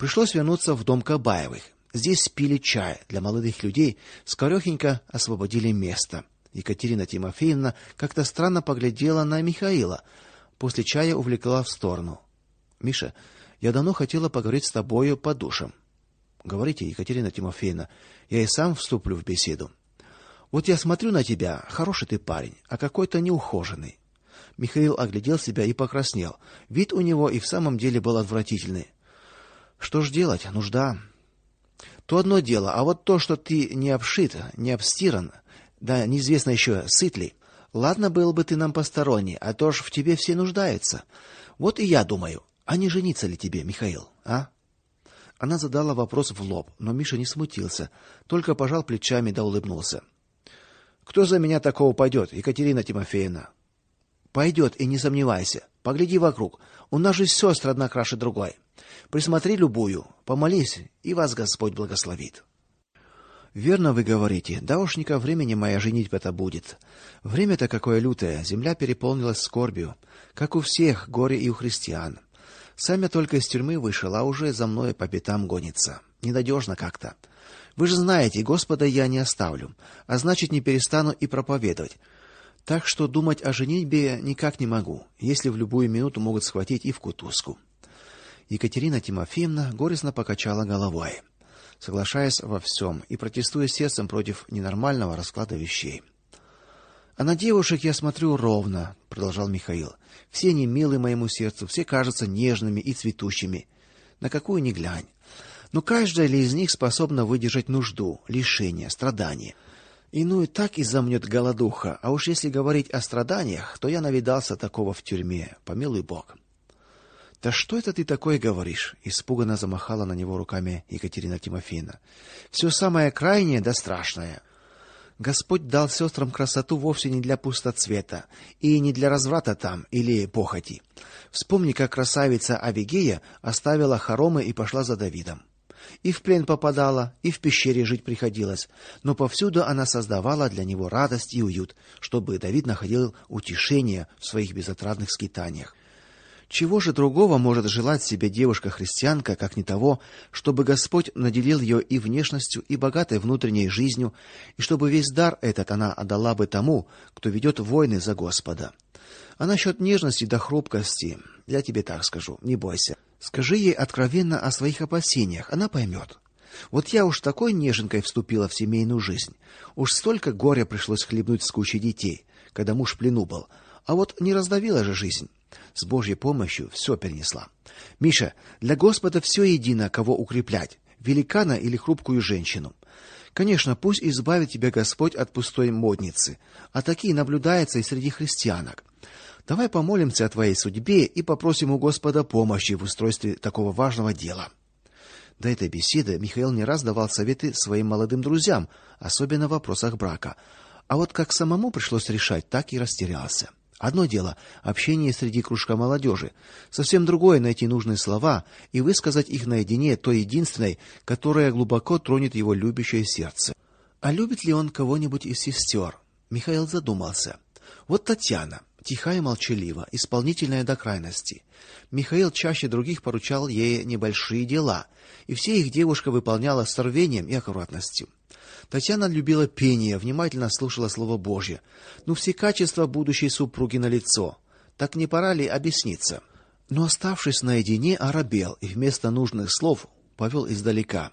Пришлось вернуться в дом Кабаевых. Здесь пили чай для молодых людей, скорехенько освободили место. Екатерина Тимофеевна как-то странно поглядела на Михаила, после чая увлекла в сторону. Миша, я давно хотела поговорить с тобою по душам. Говорите, Екатерина Тимофеевна, я и сам вступлю в беседу. Вот я смотрю на тебя, хороший ты парень, а какой-то неухоженный. Михаил оглядел себя и покраснел. Вид у него и в самом деле был отвратительный. Что ж делать? Нужда. То одно дело, а вот то, что ты не обшит, не обстиран, да неизвестно еще, сыт ли. Ладно был бы ты нам посторонний, а то ж в тебе все нуждаются. Вот и я думаю, а не жениться ли тебе, Михаил, а? Она задала вопрос в лоб, но Миша не смутился, только пожал плечами да улыбнулся. Кто за меня такого пойдет, Екатерина Тимофеевна? Пойдет, и не сомневайся. Погляди вокруг. У нас же сестры одна краше другой. Присмотри любую, помолись, и вас Господь благословит. Верно вы говорите. Да уж не ко времени моя женитьба-то будет. Время-то какое лютое, земля переполнилась скорбью, как у всех, горе и у христиан. Сам я только из тюрьмы вышел, а уже за мной по пятам гонится. Ненадежно как-то. Вы же знаете, Господа я не оставлю, а значит, не перестану и проповедовать. Так что думать о женитьбе никак не могу, если в любую минуту могут схватить и в кутузку. Екатерина Тимофеевна горестно покачала головой, соглашаясь во всем и протестуя сердцем против ненормального расклада вещей. А на девушек я смотрю ровно, продолжал Михаил. Все они милы моему сердцу, все кажутся нежными и цветущими. На какую ни глянь. Но каждая ли из них способна выдержать нужду, лишение, страдания? Иную так и замнет голодуха, а уж если говорить о страданиях, то я навидался такого в тюрьме, помилуй Бог. Да что это ты такое говоришь? испуганно замахала на него руками Екатерина Тимофеевна. Все самое крайнее да страшное. Господь дал сестрам красоту вовсе не для пустоцвета и не для разврата там или похоти. Вспомни, как красавица Авигея оставила хоромы и пошла за Давидом. И в плен попадала, и в пещере жить приходилось, но повсюду она создавала для него радость и уют, чтобы Давид находил утешение в своих безотрадных скитаниях. Чего же другого может желать себе девушка-христианка, как не того, чтобы Господь наделил ее и внешностью, и богатой внутренней жизнью, и чтобы весь дар этот она отдала бы тому, кто ведет войны за Господа. А насчет нежности да хрупкости, я тебе так скажу, не бойся. Скажи ей откровенно о своих опасениях, она поймет. Вот я уж такой неженкой вступила в семейную жизнь. Уж столько горя пришлось хлебнуть с кучей детей, когда муж в плену был. А вот не раздавила же жизнь. С Божьей помощью все перенесла. Миша, для Господа все едино, кого укреплять: великана или хрупкую женщину. Конечно, пусть избавит тебя Господь от пустой модницы, а такие наблюдаются и среди христианок. Давай помолимся о твоей судьбе и попросим у Господа помощи в устройстве такого важного дела. До этой беседы Михаил не раз давал советы своим молодым друзьям, особенно в вопросах брака. А вот как самому пришлось решать, так и растерялся. Одно дело общение среди кружка молодежи, совсем другое найти нужные слова и высказать их наедине той единственной, которая глубоко тронет его любящее сердце. А любит ли он кого-нибудь из сестер? Михаил задумался. Вот Татьяна, тихая и молчалива, исполнительная до крайности. Михаил чаще других поручал ей небольшие дела, и все их девушка выполняла с рвением и аккуратностью. Татьяна любила пение, внимательно слушала слово Божье. Ну все качества будущей супруги на лицо. Так не пора ли объясниться? Но оставшись наедине, оробел и вместо нужных слов повел издалека.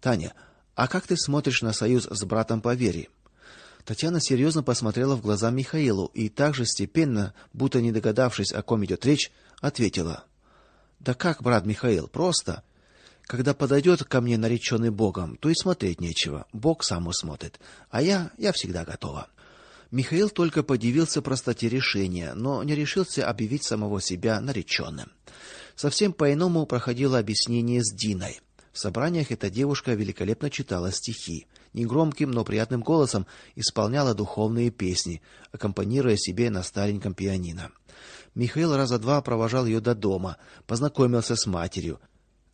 Таня, а как ты смотришь на союз с братом по вере? Татьяна серьезно посмотрела в глаза Михаилу и также степенно, будто не догадавшись, о ком идет речь, ответила: "Да как, брат Михаил, просто когда подойдет ко мне нареченный Богом, то и смотреть нечего. Бог сам усмотрит. А я я всегда готова". Михаил только подивился простоте решения, но не решился объявить самого себя нареченным. Совсем по-иному проходило объяснение с Диной. В собраниях эта девушка великолепно читала стихи, негромким, но приятным голосом исполняла духовные песни, аккомпанируя себе на стареньком пианино. Михаил раза два провожал ее до дома, познакомился с матерью.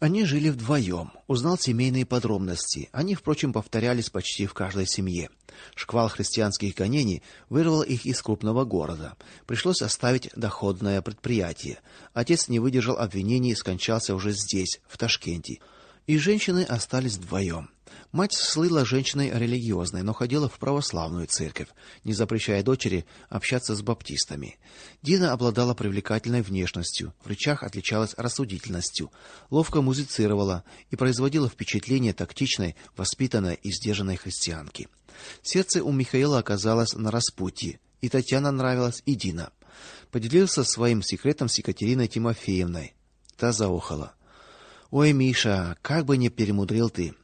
Они жили вдвоем. Узнал семейные подробности. Они, впрочем, повторялись почти в каждой семье. Шквал христианских гонений вырвал их из крупного города. Пришлось оставить доходное предприятие. Отец не выдержал обвинений и скончался уже здесь, в Ташкенте. И женщины остались вдвоем. Мать слыла женщиной религиозной, но ходила в православную церковь, не запрещая дочери общаться с баптистами. Дина обладала привлекательной внешностью, в речах отличалась рассудительностью, ловко музицировала и производила впечатление тактичной, воспитанной и сдержанной христианки. Сердце у Михаила оказалось на распутье, и Татьяна нравилась, и Дина. Поделился своим секретом с Екатериной Тимофеевной. Та заохала. Ой, Миша, как бы не перемудрил ты.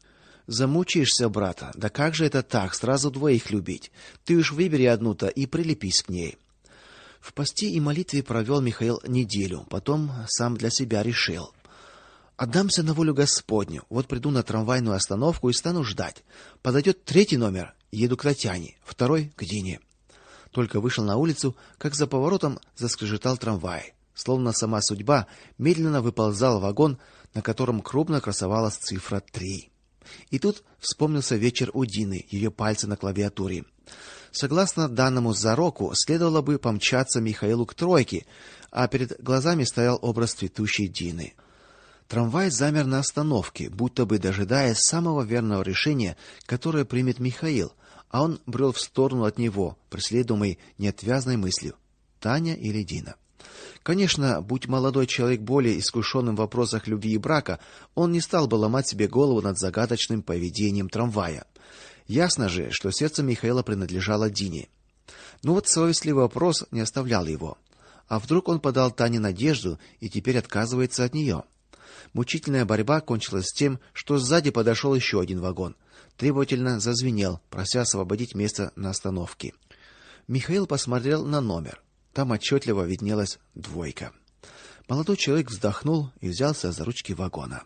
Замучаешься, брата. Да как же это так, сразу двоих любить? Ты уж выбери одну-то и прилепись к ней. В посте и молитве провел Михаил неделю, потом сам для себя решил: отдамся на волю Господню. Вот приду на трамвайную остановку и стану ждать. Подойдет третий номер, еду к Татьяне, второй к Дине. Только вышел на улицу, как за поворотом заскрежетал трамвай. Словно сама судьба медленно выползал вагон, на котором крупно красовалась цифра три. И тут вспомнился вечер у Дины, ее пальцы на клавиатуре. Согласно данному зароку, следовало бы помчаться Михаилу к тройке, а перед глазами стоял образ цветущей Дины. Трамвай замер на остановке, будто бы дожидаясь самого верного решения, которое примет Михаил, а он брел в сторону от него, преследуемый неотвязной мыслью: Таня или Дина. Конечно, будь молодой человек более искушенным в вопросах любви и брака, он не стал бы ломать себе голову над загадочным поведением трамвая. Ясно же, что сердце Михаила принадлежало Дине. Но вот совестливый вопрос не оставлял его. А вдруг он подал Тане надежду и теперь отказывается от нее? Мучительная борьба кончилась тем, что сзади подошел еще один вагон. Требовательно зазвенел, прося освободить место на остановке. Михаил посмотрел на номер. Там отчетливо виднелась двойка. Молодой человек вздохнул и взялся за ручки вагона.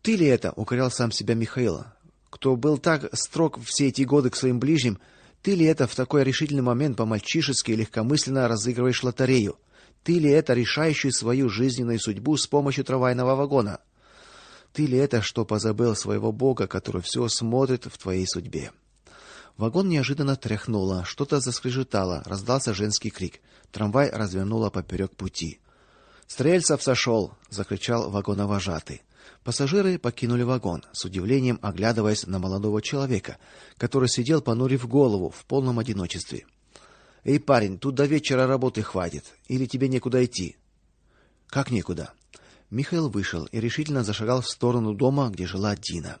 Ты ли это, укорял сам себя Михаил, кто был так строг все эти годы к своим ближним, ты ли это в такой решительный момент по-мальчишески легкомысленно разыгрываешь лотерею? Ты ли это решающий свою жизненную судьбу с помощью трамвайного вагона? Ты ли это, что позабыл своего Бога, который все смотрит в твоей судьбе? Вагон неожиданно тряхнуло, что-то заскрежетало, раздался женский крик. Трамвай развернуло поперек пути. Стрельцев сошел!» — закричал вагоновожатый. Пассажиры покинули вагон, с удивлением оглядываясь на молодого человека, который сидел понурив голову в полном одиночестве. "Эй, парень, тут до вечера работы хватит, или тебе некуда идти?" "Как некуда?" Михаил вышел и решительно зашагал в сторону дома, где жила Дина.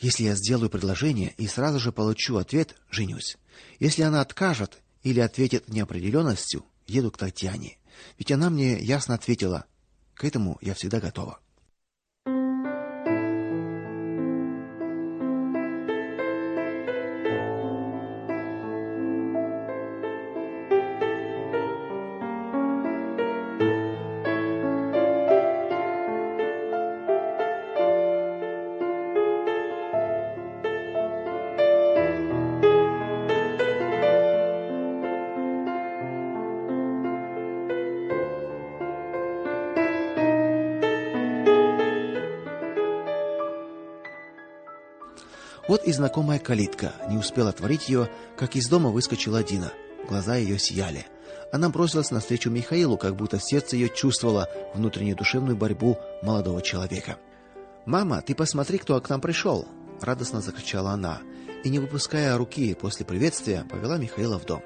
Если я сделаю предложение и сразу же получу ответ, женюсь. Если она откажет или ответит неопределенностью, еду к Татьяне. Ведь она мне ясно ответила: "К этому я всегда готова". И знакомая калитка. Не успел отворить ее, как из дома выскочила Дина. Глаза ее сияли. Она бросилась навстречу Михаилу, как будто сердце ее чувствовало внутреннюю душевную борьбу молодого человека. "Мама, ты посмотри, кто к нам пришел!» — радостно закричала она, и не выпуская руки после приветствия, повела Михаила в дом.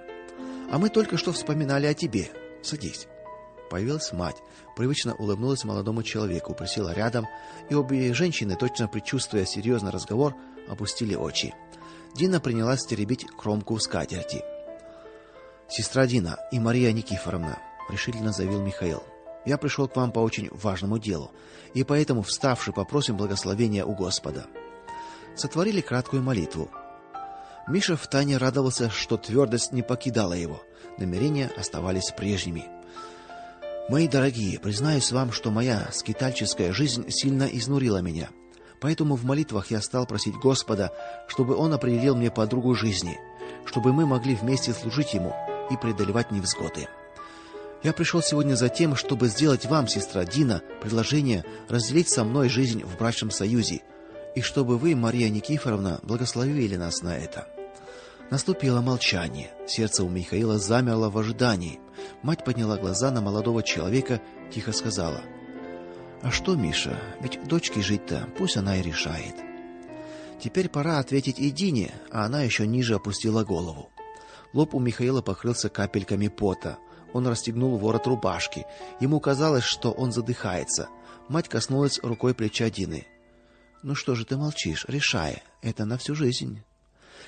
"А мы только что вспоминали о тебе. Садись." Появилась мать, привычно улыбнулась молодому человеку, присела рядом, и обе женщины, точно предчувствуя серьезный разговор, опустили очи. Дина принялась теребить кромку скатерти. Сестра Дина и Мария Никифоровна, решительно заявил Михаил. Я пришел к вам по очень важному делу, и поэтому, вставши, попросим благословения у Господа. Сотворили краткую молитву. Миша втайне радовался, что твердость не покидала его. Намерения оставались прежними. Мои дорогие, признаюсь вам, что моя скитальческая жизнь сильно изнурила меня. Поэтому в молитвах я стал просить Господа, чтобы он определил мне подругу жизни, чтобы мы могли вместе служить ему и преодолевать невзгоды. Я пришел сегодня за тем, чтобы сделать вам, сестра Дина, предложение разделить со мной жизнь в брачном союзе, и чтобы вы, Мария Никифоровна, благословили нас на это. Наступило молчание. Сердце у Михаила замерло в ожидании. Мать подняла глаза на молодого человека, тихо сказала: "А что, Миша? Ведь дочке жить-то, пусть она и решает". Теперь пора ответить и Дине, а она еще ниже опустила голову. Лоб у Михаила покрылся капельками пота. Он расстегнул ворот рубашки. Ему казалось, что он задыхается. Мать коснулась рукой плеча Дины. Ну что же ты молчишь? Решай. Это на всю жизнь.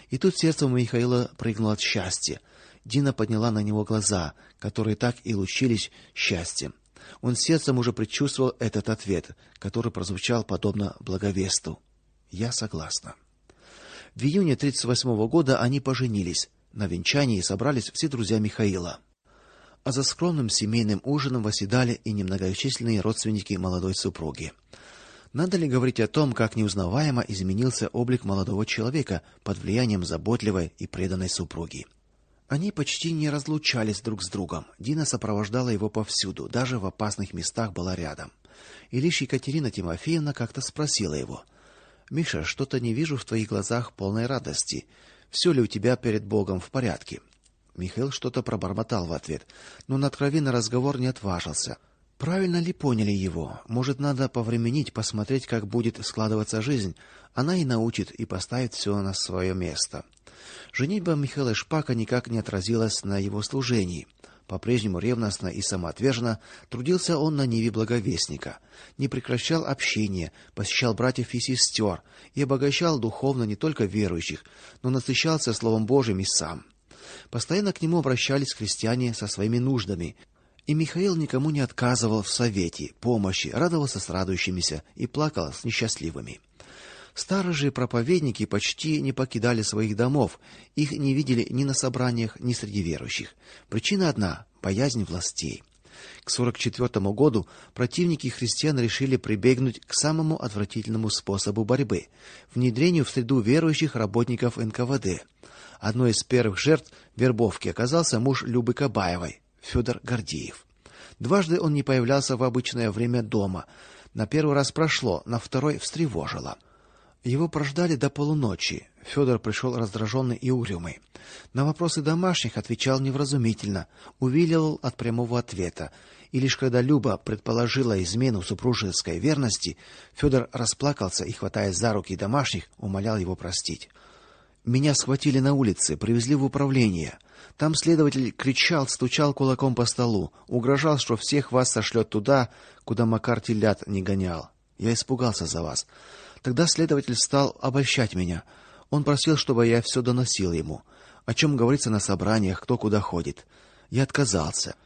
И тут сердце у Михаила прыгнуло от счастья. Дина подняла на него глаза, которые так и лучились счастьем. Он сердцем уже предчувствовал этот ответ, который прозвучал подобно благовесту. Я согласна. В июне 38 -го года они поженились. На венчании собрались все друзья Михаила. А за скромным семейным ужином восседали и немногочисленные родственники молодой супруги. Надо ли говорить о том, как неузнаваемо изменился облик молодого человека под влиянием заботливой и преданной супруги? Они почти не разлучались друг с другом. Дина сопровождала его повсюду, даже в опасных местах была рядом. И лишь Екатерина Тимофеевна как-то спросила его: "Миша, что-то не вижу в твоих глазах полной радости. Все ли у тебя перед Богом в порядке? Михаил что-то пробормотал в ответ, но на откровенный разговор не отважился. Правильно ли поняли его? Может, надо повременить, посмотреть, как будет складываться жизнь. Она и научит и поставит все на свое место. Женитьба Михаила Шпака никак не отразилась на его служении. По-прежнему ревностно и самоотверженно трудился он на ниве благовестника, не прекращал общения, посещал братьев и сестер и обогащал духовно не только верующих, но насыщался словом Божьим и сам. Постоянно к нему обращались христиане со своими нуждами, и Михаил никому не отказывал в совете, помощи, радовался с радующимися и плакал с несчастливыми. Старые же проповедники почти не покидали своих домов, их не видели ни на собраниях, ни среди верующих. Причина одна боязнь властей. К 44 году противники христиан решили прибегнуть к самому отвратительному способу борьбы внедрению в среду верующих работников НКВД. Одной из первых жертв вербовки оказался муж Любы Кабаевой, Федор Гордеев. Дважды он не появлялся в обычное время дома. На первый раз прошло, на второй встревожило. Его прождали до полуночи. Федор пришел раздраженный и угрюмый. На вопросы домашних отвечал невразумительно, увиливал от прямого ответа. И лишь когда Люба предположила измену супружеской верности, Федор расплакался и, хватаясь за руки домашних, умолял его простить. Меня схватили на улице, привезли в управление. Там следователь кричал, стучал кулаком по столу, угрожал, что всех вас сошлет туда, куда Макар телят не гонял. Я испугался за вас. Тогда следователь стал обольщать меня. Он просил, чтобы я все доносил ему, о чем говорится на собраниях, кто куда ходит. Я отказался.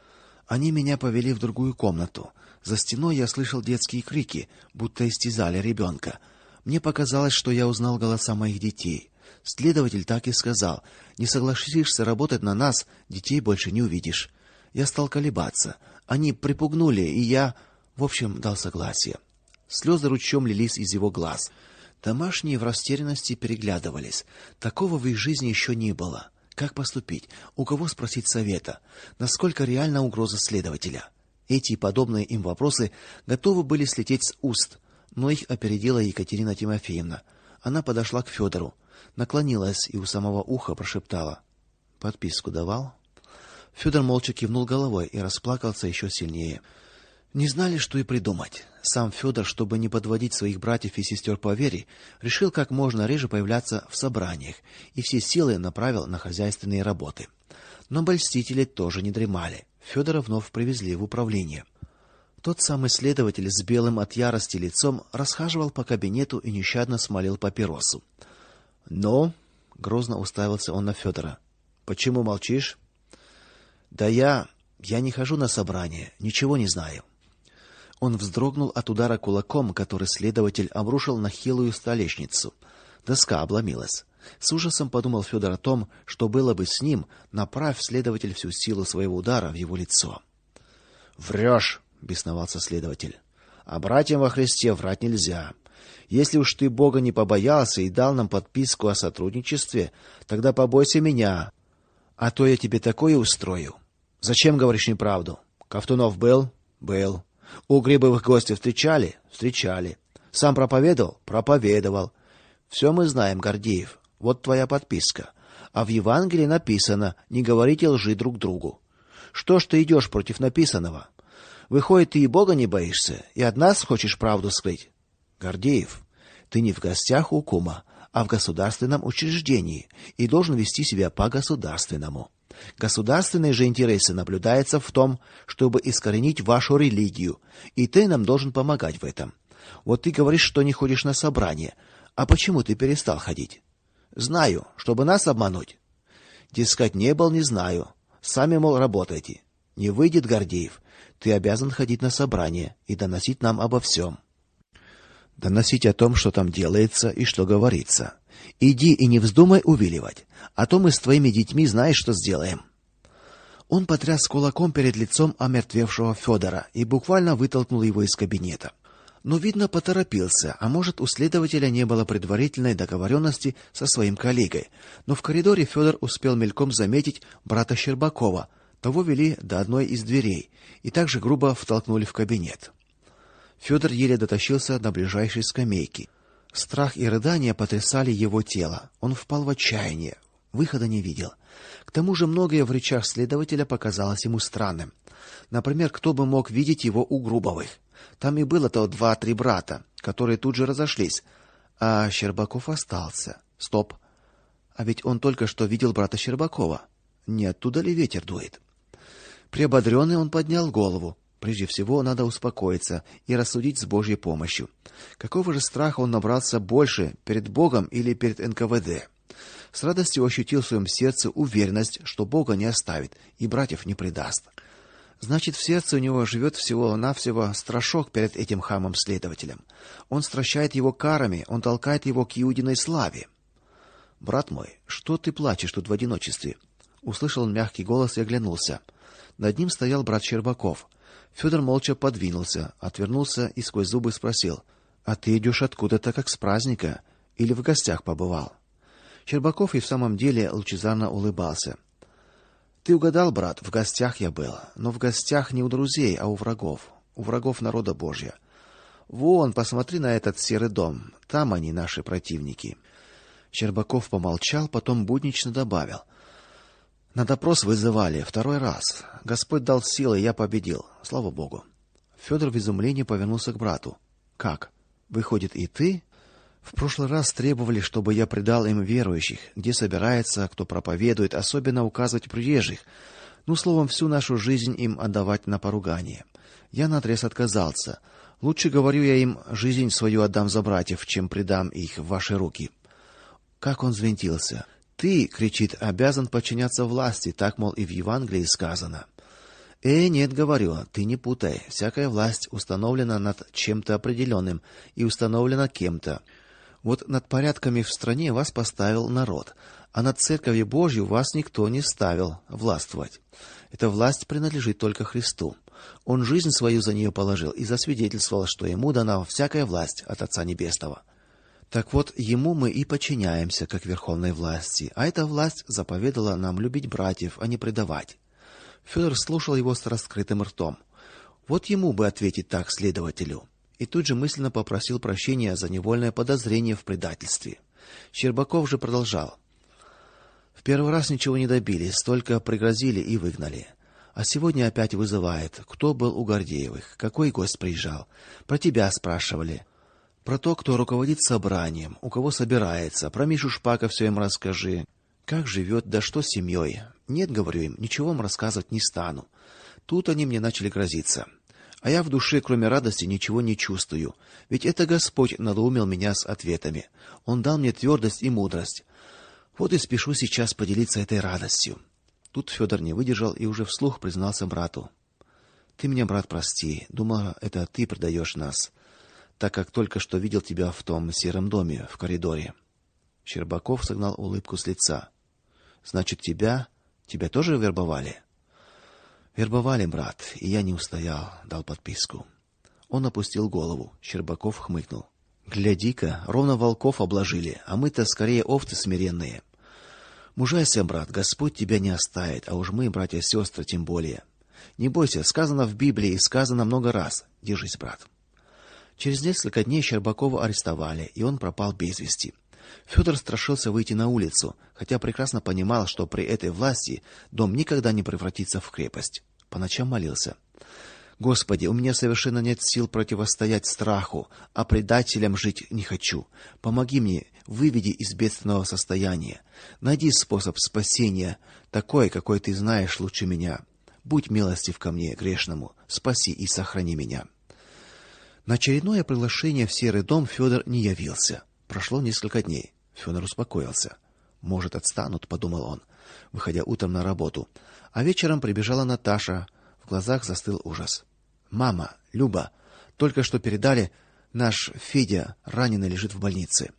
Они меня повели в другую комнату. За стеной я слышал детские крики, будто истязали ребенка. Мне показалось, что я узнал голоса моих детей. Следователь так и сказал: "Не согласишься работать на нас, детей больше не увидишь". Я стал колебаться. Они припугнули, и я, в общем, дал согласие. Слезы ручьем лились из его глаз. Домашние в растерянности переглядывались. Такого в их жизни еще не было. Как поступить? У кого спросить совета? Насколько реальна угроза следователя? Эти и подобные им вопросы готовы были слететь с уст, но их опередила Екатерина Тимофеевна. Она подошла к Федору, наклонилась и у самого уха прошептала: "Подписку давал?" Федор молча кивнул головой и расплакался еще сильнее. Не знали, что и придумать. Сам Федор, чтобы не подводить своих братьев и сестер по вере, решил как можно реже появляться в собраниях и все силы направил на хозяйственные работы. Но обольстители тоже не дремали. Федора вновь привезли в управление. Тот самый следователь с белым от ярости лицом расхаживал по кабинету и нещадно смолил папиросу. "Но", грозно уставился он на Федора. "Почему молчишь?" "Да я я не хожу на собрания, ничего не знаю". Он вздрогнул от удара кулаком, который следователь обрушил на хилую столешницу. Доска обломилась. С ужасом подумал Федор о том, что было бы с ним, направь следователь всю силу своего удара в его лицо. «Врешь!» — бесновался следователь. А братьям во Христе врать нельзя. Если уж ты Бога не побоялся и дал нам подписку о сотрудничестве, тогда побойся меня, а то я тебе такое устрою. Зачем говоришь неправду? Ковтунов был? Был. У Грибовых гостей встречали? Встречали. Сам проповедовал? Проповедовал. Все мы знаем, Гордеев. Вот твоя подписка. А в Евангелии написано: не говорите лжи друг другу. Что ж ты идешь против написанного? Выходит, ты и Бога не боишься, и от нас хочешь правду скрыть? Гордеев, ты не в гостях у кума, а в государственном учреждении и должен вести себя по-государственному. Государственные же интересы наблюдаются в том, чтобы искоренить вашу религию, и ты нам должен помогать в этом. Вот ты говоришь, что не ходишь на собрания. А почему ты перестал ходить? Знаю, чтобы нас обмануть. Дескать, не был, не знаю. Сами, мол, работайте. Не выйдет, Гордеев. Ты обязан ходить на собрания и доносить нам обо всем. Доносить о том, что там делается и что говорится. Иди и не вздумай увиливать, а то мы с твоими детьми знаешь, что сделаем. Он потряс кулаком перед лицом омертвевшего Федора и буквально вытолкнул его из кабинета. Но видно, поторопился, а может, у следователя не было предварительной договоренности со своим коллегой. Но в коридоре Федор успел мельком заметить брата Щербакова. Того вели до одной из дверей и также грубо втолкнули в кабинет. Федор еле дотащился до ближайшей скамейки. Страх и рыдания потрясали его тело. Он впал в отчаяние, выхода не видел. К тому же многое в речах следователя показалось ему странным. Например, кто бы мог видеть его у Грубовых? Там и было-то два-три брата, которые тут же разошлись, а Щербаков остался. Стоп. А ведь он только что видел брата Щербакова. Не оттуда ли ветер дует? Приободренный он поднял голову. Прежде всего, надо успокоиться и рассудить с Божьей помощью. Какого же страха он набрался больше перед Богом или перед НКВД? С радостью ощутил в своем сердце уверенность, что Бога не оставит и братьев не предаст. Значит, в сердце у него живет всего-навсего страшок перед этим хамом-следователем. Он стращает его карами, он толкает его к иудиной славе. Брат мой, что ты плачешь тут в одиночестве? услышал он мягкий голос и оглянулся. Над ним стоял брат Щербаков. Федор молча подвинулся, отвернулся и сквозь зубы спросил: "А ты идешь откуда-то как с праздника или в гостях побывал?" Щербаков и в самом деле лучезарно улыбался. Ты угадал, брат, в гостях я был, но в гостях не у друзей, а у врагов, у врагов народа Божьего. Вон, посмотри на этот серый дом. Там они наши противники. Щербаков помолчал, потом буднично добавил: на допрос вызывали второй раз. Господь дал силы, я победил. Слава Богу. Федор в изумлении повернулся к брату. Как? Выходит, и ты? В прошлый раз требовали, чтобы я предал им верующих, где собирается, кто проповедует, особенно указывать приезжих. Ну, словом, всю нашу жизнь им отдавать на поругание. Я наотрез отказался. Лучше, говорю я им, жизнь свою отдам за братьев, чем предам их в ваши руки. Как он звентился. Ты, кричит, обязан подчиняться власти, так мол и в Евангелии сказано. Э, нет, говорю, ты не путай. Всякая власть установлена над чем-то определенным и установлена кем-то. Вот над порядками в стране вас поставил народ, а над церковью Божью вас никто не ставил властвовать. Эта власть принадлежит только Христу. Он жизнь свою за нее положил и засвидетельствовал, что ему дана всякая власть от Отца небесного. Так вот, ему мы и подчиняемся, как верховной власти, а эта власть заповедала нам любить братьев, а не предавать. Федор слушал его с раскрытым ртом. Вот ему бы ответить так следователю. И тут же мысленно попросил прощения за невольное подозрение в предательстве. Щербаков же продолжал: В первый раз ничего не добились, только пригрозили и выгнали. А сегодня опять вызывает. Кто был у Гордеевых? Какой гость приезжал? Про тебя спрашивали. Про то, кто руководит собранием, у кого собирается, про Мишу Шпака все им расскажи. Как живет, да что с семьей. Нет, говорю им, ничего им рассказывать не стану. Тут они мне начали грозиться. А я в душе, кроме радости, ничего не чувствую. Ведь это Господь надоумил меня с ответами. Он дал мне твердость и мудрость. Вот и спешу сейчас поделиться этой радостью. Тут Федор не выдержал и уже вслух признался брату: "Ты меня, брат, прости. Думала, это ты предаешь нас так как только что видел тебя в том сером доме в коридоре. Щербаков согнал улыбку с лица. Значит, тебя, тебя тоже вербовали? Вербовали, брат, и я не устоял, дал подписку. Он опустил голову. Щербаков хмыкнул. Гляди-ка, ровно волков обложили, а мы-то скорее овцы смиренные. Мужайся, брат, Господь тебя не оставит, а уж мы, братья и сестры, тем более. Не бойся, сказано в Библии и сказано много раз. Держись, брат. Через несколько дней Щербакова арестовали, и он пропал без вести. Федор страшился выйти на улицу, хотя прекрасно понимал, что при этой власти дом никогда не превратится в крепость. По ночам молился: Господи, у меня совершенно нет сил противостоять страху, а предателям жить не хочу. Помоги мне, выведи из бедственного состояния. Найди способ спасения, такой, какой ты знаешь лучше меня. Будь милостив ко мне, грешному, спаси и сохрани меня. На очередное приглашение в серый дом Федор не явился. Прошло несколько дней. Федор успокоился. Может, отстанут, подумал он, выходя утром на работу. А вечером прибежала Наташа. В глазах застыл ужас. Мама, Люба, только что передали, наш Федя раненый лежит в больнице.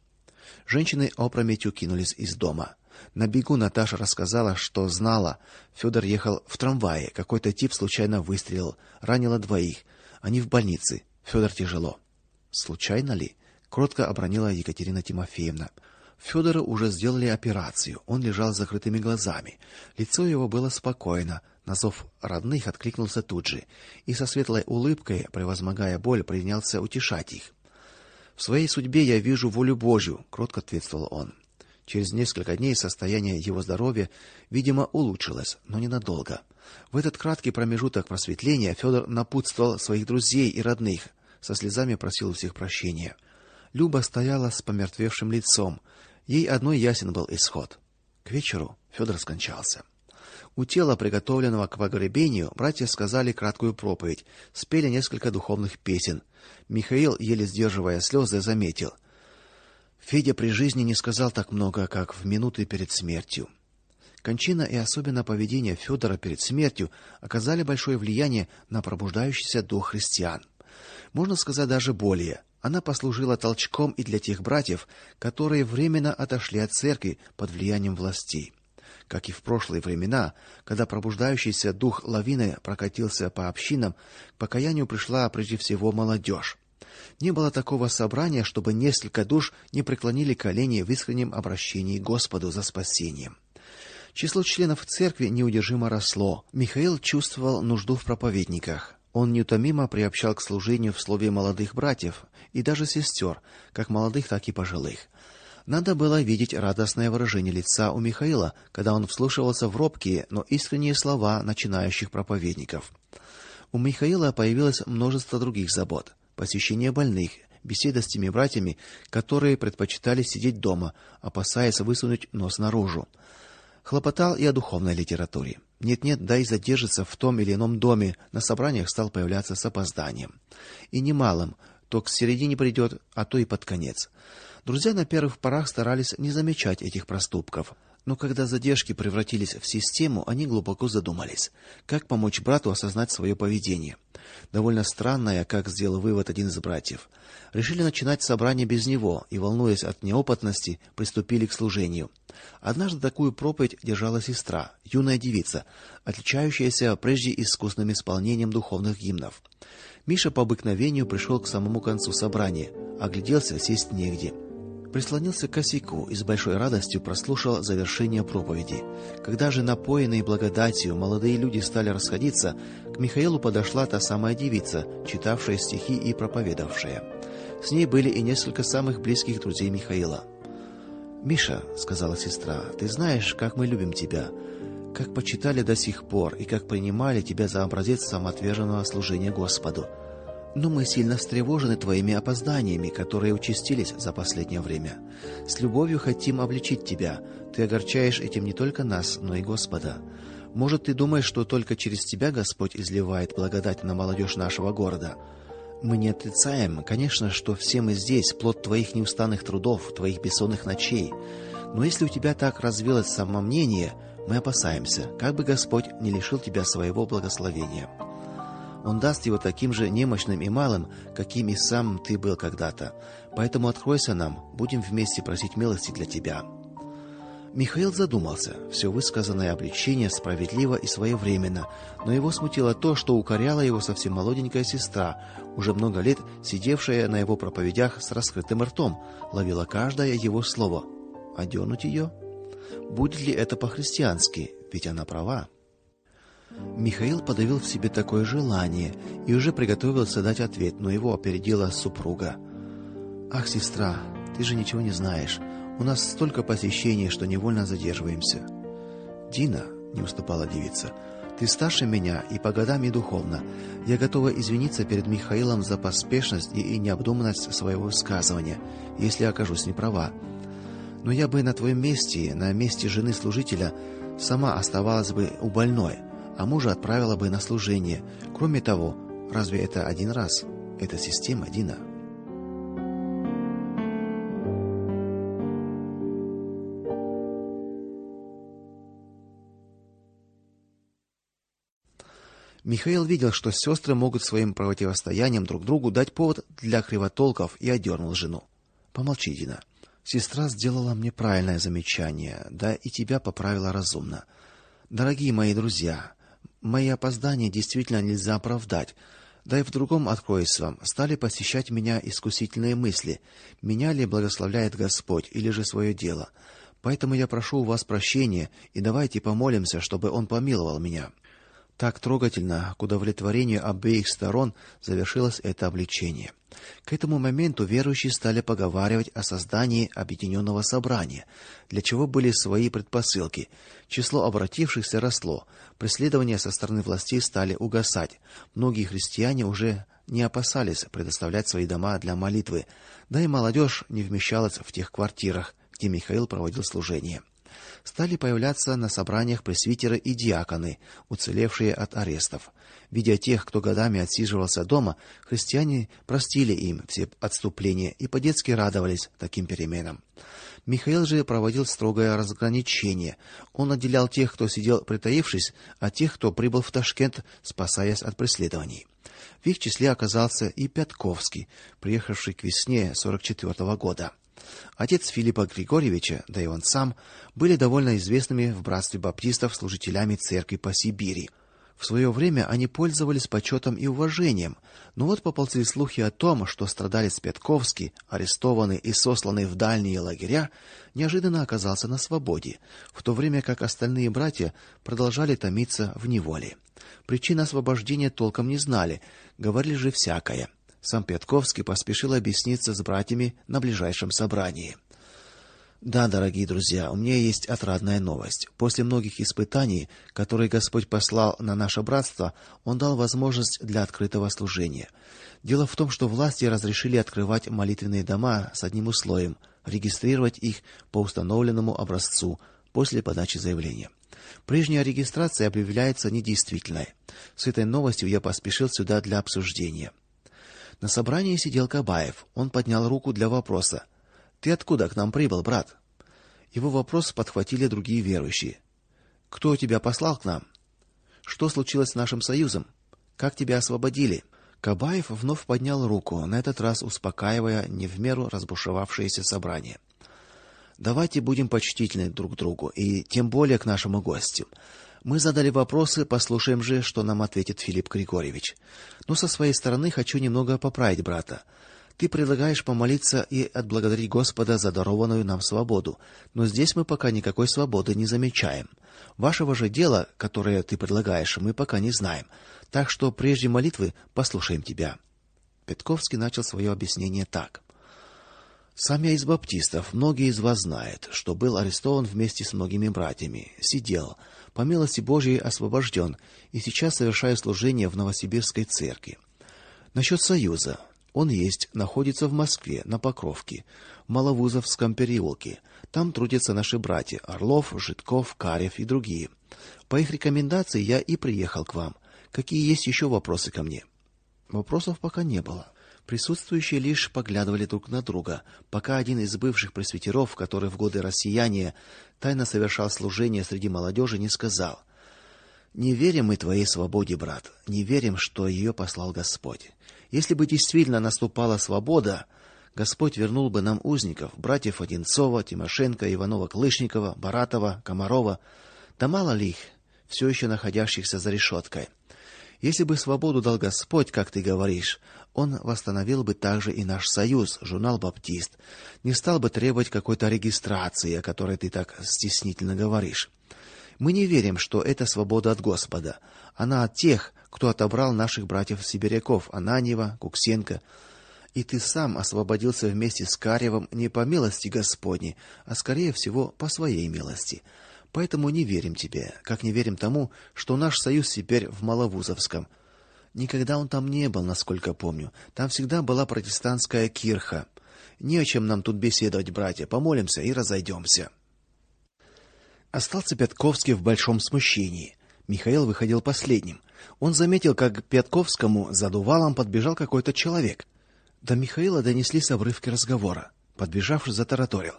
Женщины опрометью кинулись из дома. На бегу Наташа рассказала, что знала. Федор ехал в трамвае, какой-то тип случайно выстрелил, ранило двоих. Они в больнице. Федор тяжело. Случайно ли? кротко обронила Екатерина Тимофеевна. Федору уже сделали операцию. Он лежал с закрытыми глазами. Лицо его было спокойно. На зов родных откликнулся тут же и со светлой улыбкой, превозмогая боль, принялся утешать их. В своей судьбе я вижу волю Божью, кротко ответствовал он. Через несколько дней состояние его здоровья, видимо, улучшилось, но ненадолго. В этот краткий промежуток просветления Федор напутствовал своих друзей и родных, со слезами просил у всех прощения. Люба стояла с помертвевшим лицом. Ей одной ясен был исход. К вечеру Федор скончался. У тела, приготовленного к погребению, братья сказали краткую проповедь, спели несколько духовных песен. Михаил, еле сдерживая слезы, заметил: Федя при жизни не сказал так много, как в минуты перед смертью. Кончина и особенно поведение Федора перед смертью оказали большое влияние на пробуждающийся дух христиан. Можно сказать даже более. Она послужила толчком и для тех братьев, которые временно отошли от церкви под влиянием властей. Как и в прошлые времена, когда пробуждающийся дух лавины прокатился по общинам, к покаянию пришла прежде всего молодежь. Не было такого собрания, чтобы несколько душ не преклонили колени в искреннем обращении к Господу за спасением. Число членов церкви неудержимо росло. Михаил чувствовал нужду в проповедниках. Он неутомимо приобщал к служению в слове молодых братьев и даже сестер, как молодых, так и пожилых. Надо было видеть радостное выражение лица у Михаила, когда он вслушивался в робкие, но искренние слова начинающих проповедников. У Михаила появилось множество других забот: посещение больных, беседа с теми братьями, которые предпочитали сидеть дома, опасаясь высунуть нос наружу. Хлопотал и о духовной литературе. Нет-нет, да и задержится в том или ином доме, на собраниях стал появляться с опозданием. И немалым, то к середине придет, а то и под конец. Друзья на первых порах старались не замечать этих проступков, но когда задержки превратились в систему, они глубоко задумались, как помочь брату осознать свое поведение. Довольно странное, как сделал вывод один из братьев. Решили начинать собрание без него и, волнуясь от неопытности, приступили к служению. Однажды такую проповедь держала сестра, юная девица, отличающаяся прежде искусным исполнением духовных гимнов. Миша по обыкновению пришел к самому концу собрания, огляделся, сесть негде прислонился к косяку и с большой радостью прослушал завершение проповеди. Когда же напоенные благодатью молодые люди стали расходиться, к Михаилу подошла та самая девица, читавшая стихи и проповедовавшая. С ней были и несколько самых близких друзей Михаила. "Миша", сказала сестра. "Ты знаешь, как мы любим тебя, как почитали до сих пор и как принимали тебя за образец самоотверженного служения Господу. Но мы сильно встревожены твоими опозданиями, которые участились за последнее время. С любовью хотим обличить тебя. Ты огорчаешь этим не только нас, но и Господа. Может, ты думаешь, что только через тебя Господь изливает благодать на молодежь нашего города? Мы не отрицаем, конечно, что все мы здесь плод твоих неустанных трудов, твоих бессонных ночей. Но если у тебя так развилось самомнение, мы опасаемся, как бы Господь не лишил тебя своего благословения. Он даст его таким же немощным и малым, каким и сам ты был когда-то. Поэтому откройся нам, будем вместе просить милости для тебя. Михаил задумался. Все высказанное обличение справедливо и своевременно, но его смутило то, что укоряла его совсем молоденькая сестра, уже много лет сидевшая на его проповедях с раскрытым ртом, ловила каждое его слово. Одернуть ее? Будет ли это по-христиански? Ведь она права. Михаил подавил в себе такое желание и уже приготовился дать ответ, но его опередила супруга. Ах, сестра, ты же ничего не знаешь. У нас столько посещений, что невольно задерживаемся. Дина, не уступала девица. Ты старше меня и по годам и духовно. Я готова извиниться перед Михаилом за поспешность и необдуманность своего высказывания, если окажусь неправа. Но я бы на твоем месте, на месте жены служителя, сама оставалась бы у больной, а мужа отправила бы на служение. Кроме того, разве это один раз? Это система, Дина. Михаил видел, что сестры могут своим противостоянием друг другу дать повод для кривотолков и одернул жену. Помолчи, Дина. Сестра сделала мне правильное замечание, да и тебя поправила разумно. Дорогие мои друзья, мои опоздания действительно нельзя оправдать. Да и в другом откроюсь вам. Стали посещать меня искусительные мысли. Меня ли благословляет Господь или же свое дело? Поэтому я прошу у вас прощения и давайте помолимся, чтобы он помиловал меня. Так трогательно, к удовлетворению обеих сторон завершилось это обличение. К этому моменту верующие стали поговаривать о создании объединенного собрания, для чего были свои предпосылки. Число обратившихся росло, преследования со стороны властей стали угасать. Многие христиане уже не опасались предоставлять свои дома для молитвы, да и молодежь не вмещалась в тех квартирах, где Михаил проводил служение стали появляться на собраниях пресвитеры и диаконы, уцелевшие от арестов. Видя тех, кто годами отсиживался дома, христиане простили им все отступления и по-детски радовались таким переменам. Михаил же проводил строгое разграничение. Он отделял тех, кто сидел притаившись, от тех, кто прибыл в Ташкент, спасаясь от преследований. В их числе оказался и Пятковский, приехавший к весне 44 -го года. Отец Филиппа Григорьевича, да и он сам, были довольно известными в братстве баптистов служителями церкви по Сибири. В свое время они пользовались почетом и уважением, но вот поползли слухи о том, что страдалец Пятковский, арестованный и сосланный в дальние лагеря, неожиданно оказался на свободе, в то время как остальные братья продолжали томиться в неволе. Причин освобождения толком не знали, говорили же всякое. Сам Пятковский поспешил объясниться с братьями на ближайшем собрании. Да, дорогие друзья, у меня есть отрадная новость. После многих испытаний, которые Господь послал на наше братство, он дал возможность для открытого служения. Дело в том, что власти разрешили открывать молитвенные дома с одним условием регистрировать их по установленному образцу после подачи заявления. Прежняя регистрация объявляется недействительной. С этой новостью я поспешил сюда для обсуждения. На собрании сидел Кабаев. Он поднял руку для вопроса. Ты откуда к нам прибыл, брат? Его вопрос подхватили другие верующие. Кто тебя послал к нам? Что случилось с нашим союзом? Как тебя освободили? Кабаев вновь поднял руку, на этот раз успокаивая не в меру разбушевавшееся собрание. Давайте будем почтительны друг к другу и тем более к нашему гостю. Мы задали вопросы, послушаем же, что нам ответит Филипп Григорьевич. Но со своей стороны хочу немного поправить брата. Ты предлагаешь помолиться и отблагодарить Господа за дарованную нам свободу, но здесь мы пока никакой свободы не замечаем. Вашего же дела, которое ты предлагаешь, мы пока не знаем. Так что прежде молитвы послушаем тебя. Петковский начал свое объяснение так: сам я из баптистов, многие из вас знают, что был арестован вместе с многими братьями, сидел, по милости Божией освобожден и сейчас совершаю служение в Новосибирской церкви. Насчет союза. Он есть, находится в Москве, на Покровке, в Маловузовском переулке. Там трудятся наши братья Орлов, Житков, Карев и другие. По их рекомендации я и приехал к вам. Какие есть еще вопросы ко мне? Вопросов пока не было. Присутствующие лишь поглядывали друг на друга, пока один из бывших пресвитеров, который в годы россияния тайно совершал служение среди молодежи, не сказал: "Не верим мы твоей свободе, брат. Не верим, что ее послал Господь. Если бы действительно наступала свобода, Господь вернул бы нам узников, братьев Одинцова, Тимошенко, Иванова-Клышникова, Баратова, Комарова, да мало ли их, все еще находящихся за решеткой. Если бы свободу дал Господь, как ты говоришь, он восстановил бы также и наш союз, журнал Баптист. Не стал бы требовать какой-то регистрации, о которой ты так стеснительно говоришь. Мы не верим, что это свобода от Господа. Она от тех, кто отобрал наших братьев-сибиряков Ананьева, Куксенко, и ты сам освободился вместе с Каревым не по милости Господней, а скорее всего по своей милости. Поэтому не верим тебе, как не верим тому, что наш союз теперь в Маловузовском. Никогда он там не был, насколько помню. Там всегда была протестантская кирха. Не о чем нам тут беседовать, братья. Помолимся и разойдемся. Остался Пятковский в большом смущении. Михаил выходил последним. Он заметил, как к Пятковскому за дувалом подбежал какой-то человек. До Михаила донеслись обрывки разговора. Подбежавший затараторил: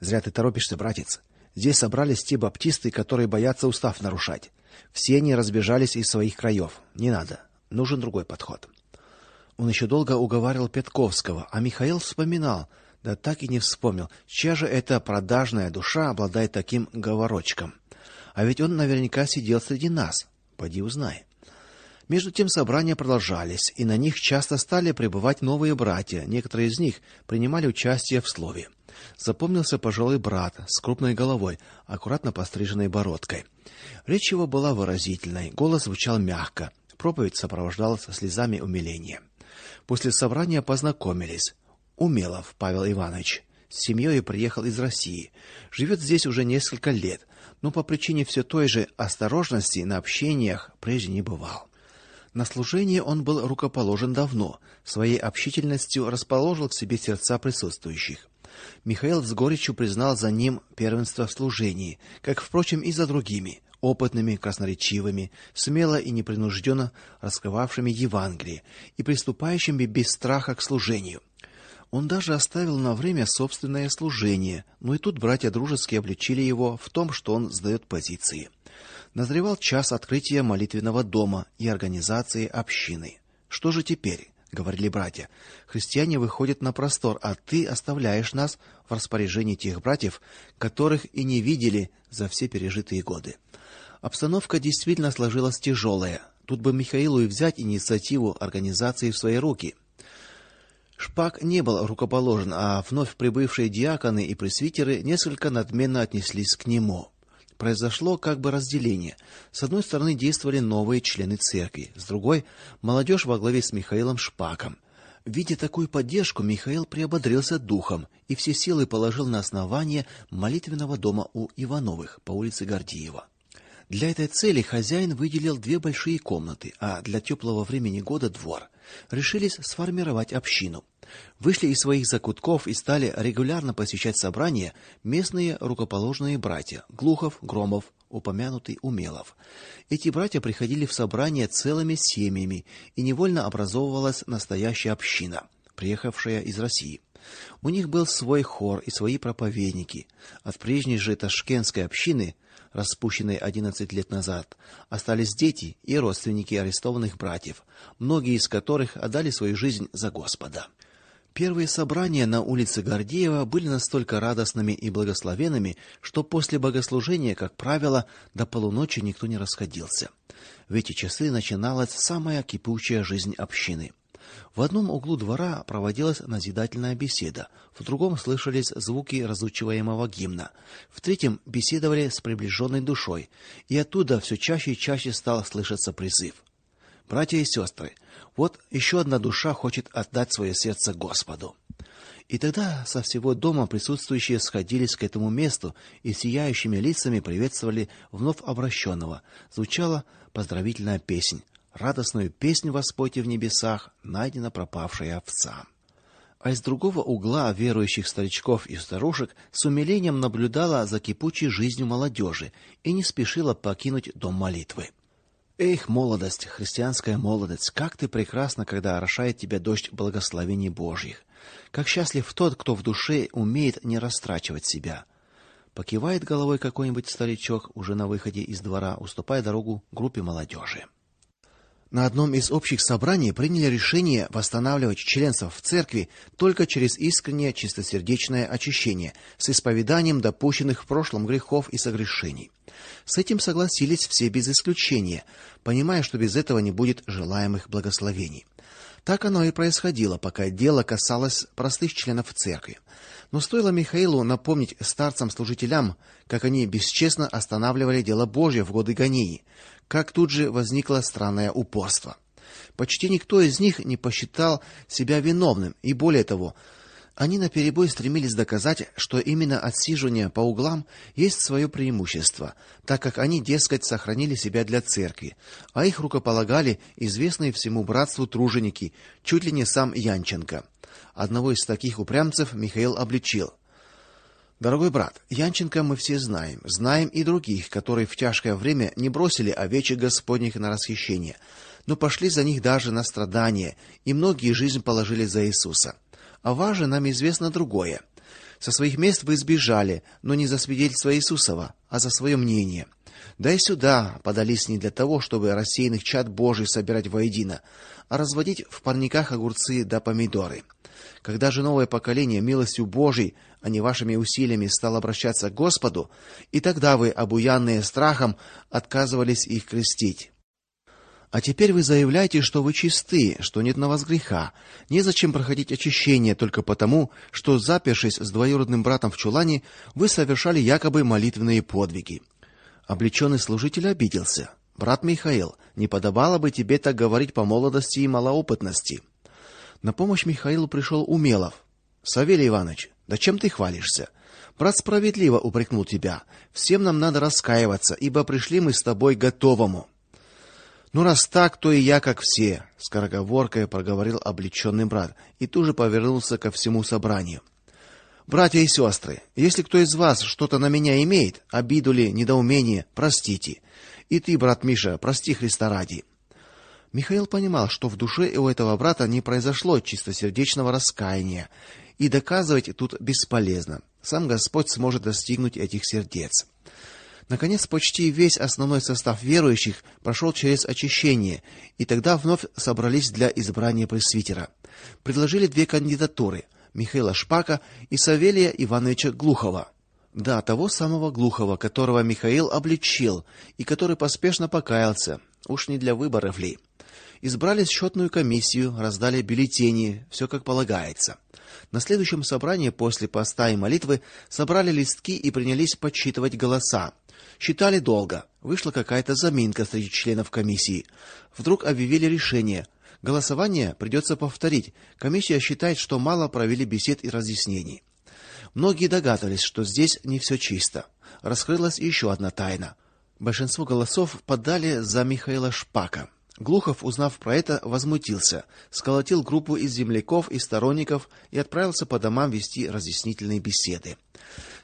"Зря ты торопишься, братец. Здесь собрались те баптисты, которые боятся устав нарушать. Все они разбежались из своих краев. Не надо. Нужен другой подход". Он еще долго уговаривал Петковского, а Михаил вспоминал, да так и не вспомнил, чья же это продажная душа обладает таким говорочком. А ведь он наверняка сидел среди нас. Поди узнай. Между тем собрания продолжались, и на них часто стали прибывать новые братья. Некоторые из них принимали участие в слове. Запомнился пожилой брат с крупной головой, аккуратно постриженной бородкой. Речь его была выразительной, голос звучал мягко. Проповедь сопровождалась слезами умиления. После собрания познакомились. Умелов Павел Иванович с семьей приехал из России. Живет здесь уже несколько лет, но по причине все той же осторожности на общениях прежде не бывал. На служение он был рукоположен давно, своей общительностью расположил к себе сердца присутствующих. Михаил с горечью признал за ним первенство в служении, как впрочем и за другими, опытными, красноречивыми, смело и непринужденно раскрывавшими Евангелие и приступающими без страха к служению. Он даже оставил на время собственное служение, но и тут братья дружески обличили его в том, что он сдает позиции. Назревал час открытия молитвенного дома и организации общины. Что же теперь? Говорили братья. Христиане выходят на простор, а ты оставляешь нас в распоряжении тех братьев, которых и не видели за все пережитые годы. Обстановка действительно сложилась тяжелая. Тут бы Михаилу и взять инициативу организации в свои руки. Шпак не был рукоположен, а вновь прибывшие диаконы и пресвитеры несколько надменно отнеслись к нему произошло как бы разделение. С одной стороны действовали новые члены церкви, с другой молодежь во главе с Михаилом Шпаком. Видя такую поддержку, Михаил приободрился духом и все силы положил на основание молитвенного дома у Ивановых по улице Гордиева. Для этой цели хозяин выделил две большие комнаты, а для теплого времени года двор. Решились сформировать общину вышли из своих закутков и стали регулярно посещать собрания местные рукоположные братья Глухов, Громов, упомянутый Умелов. Эти братья приходили в собрания целыми семьями, и невольно образовывалась настоящая община, приехавшая из России. У них был свой хор и свои проповедники. От прежней же ташкентской общины, распущенной 11 лет назад, остались дети и родственники арестованных братьев, многие из которых отдали свою жизнь за Господа. Первые собрания на улице Гордеева были настолько радостными и благословенными, что после богослужения, как правило, до полуночи никто не расходился. В эти часы начиналась самая кипучая жизнь общины. В одном углу двора проводилась назидательная беседа, в другом слышались звуки разучиваемого гимна, в третьем беседовали с приближенной душой, и оттуда все чаще и чаще стал слышаться призыв: Братья и сестры, вот еще одна душа хочет отдать свое сердце Господу. И тогда со всего дома присутствующие сходились к этому месту и сияющими лицами приветствовали вновь обращенного. Звучала поздравительная песнь: "Радостную песню воспойте в небесах, найдена пропавшая овца". А из другого угла верующих старичков и старушек с умилением наблюдала за кипучей жизнью молодежи и не спешила покинуть дом молитвы. Эх, молодость, христианская молодость, как ты прекрасна, когда орошает тебя дождь благословений Божьих. Как счастлив тот, кто в душе умеет не растрачивать себя. Покивает головой какой-нибудь старичок уже на выходе из двора, уступая дорогу группе молодежи. На одном из общих собраний приняли решение восстанавливать членство в церкви только через искреннее чистосердечное очищение с исповеданием допущенных в прошлом грехов и согрешений. С этим согласились все без исключения, понимая, что без этого не будет желаемых благословений. Так оно и происходило, пока дело касалось простых членов церкви. Но стоило Михаилу напомнить старцам-служителям, как они бесчестно останавливали дело Божье в годы гонений, как тут же возникло странное упорство. Почти никто из них не посчитал себя виновным, и более того, они наперебой стремились доказать, что именно отсиживание по углам есть свое преимущество, так как они, дескать, сохранили себя для церкви, а их рукополагали известные всему братству труженики, чуть ли не сам Янченко. Одного из таких упрямцев Михаил обличил. Дорогой брат, Янченко мы все знаем, знаем и других, которые в тяжкое время не бросили овечек Господних на расхищение, но пошли за них даже на страдания, и многие жизнь положили за Иисуса. А ваше нам известно другое. Со своих мест вы сбежали, но не за свидетельство Иисусова, а за свое мнение. Да и сюда подались не для того, чтобы рассеянных чад Божий собирать воедино, а разводить в парниках огурцы да помидоры. Когда же новое поколение милостью Божией, а не вашими усилиями стало обращаться к Господу, и тогда вы, обуянные страхом, отказывались их крестить. А теперь вы заявляете, что вы чисты, что нет на вас греха. Незачем проходить очищение только потому, что запершись с двоюродным братом в чулане, вы совершали якобы молитвенные подвиги. Облеченный служитель обиделся. Брат Михаил, не подобало бы тебе так говорить по молодости и малоопытности. На помощь Михаилу пришел Умелов. Савелий Иванович, да чем ты хвалишься? Брат справедливо упрекнул тебя. Всем нам надо раскаиваться, ибо пришли мы с тобой готовому. Ну раз так, то и я как все, скороговоркой проговорил облеченный брат и тут же повернулся ко всему собранию. Братья и сестры, если кто из вас что-то на меня имеет, обиду ли, недоумение, простите. И ты, брат Миша, прости Христа ради. Михаил понимал, что в душе у этого брата не произошло чистосердечного раскаяния, и доказывать тут бесполезно. Сам Господь сможет достигнуть этих сердец. Наконец, почти весь основной состав верующих прошел через очищение, и тогда вновь собрались для избрания пресвитера. Предложили две кандидатуры: Михаила Шпака и Савелия Ивановича Глухова. Да, того самого Глухова, которого Михаил обличил и который поспешно покаялся. Уж не для выборов ли? Избрали счетную комиссию, раздали бюллетени, все как полагается. На следующем собрании после поста и молитвы собрали листки и принялись подсчитывать голоса. Считали долго. Вышла какая-то заминка среди членов комиссии. Вдруг объявили решение. Голосование придется повторить. Комиссия считает, что мало провели бесед и разъяснений. Многие догадывались, что здесь не все чисто. Раскрылась еще одна тайна. Большинство голосов подали за Михаила Шпака. Глухов, узнав про это, возмутился, сколотил группу из земляков и сторонников и отправился по домам вести разъяснительные беседы.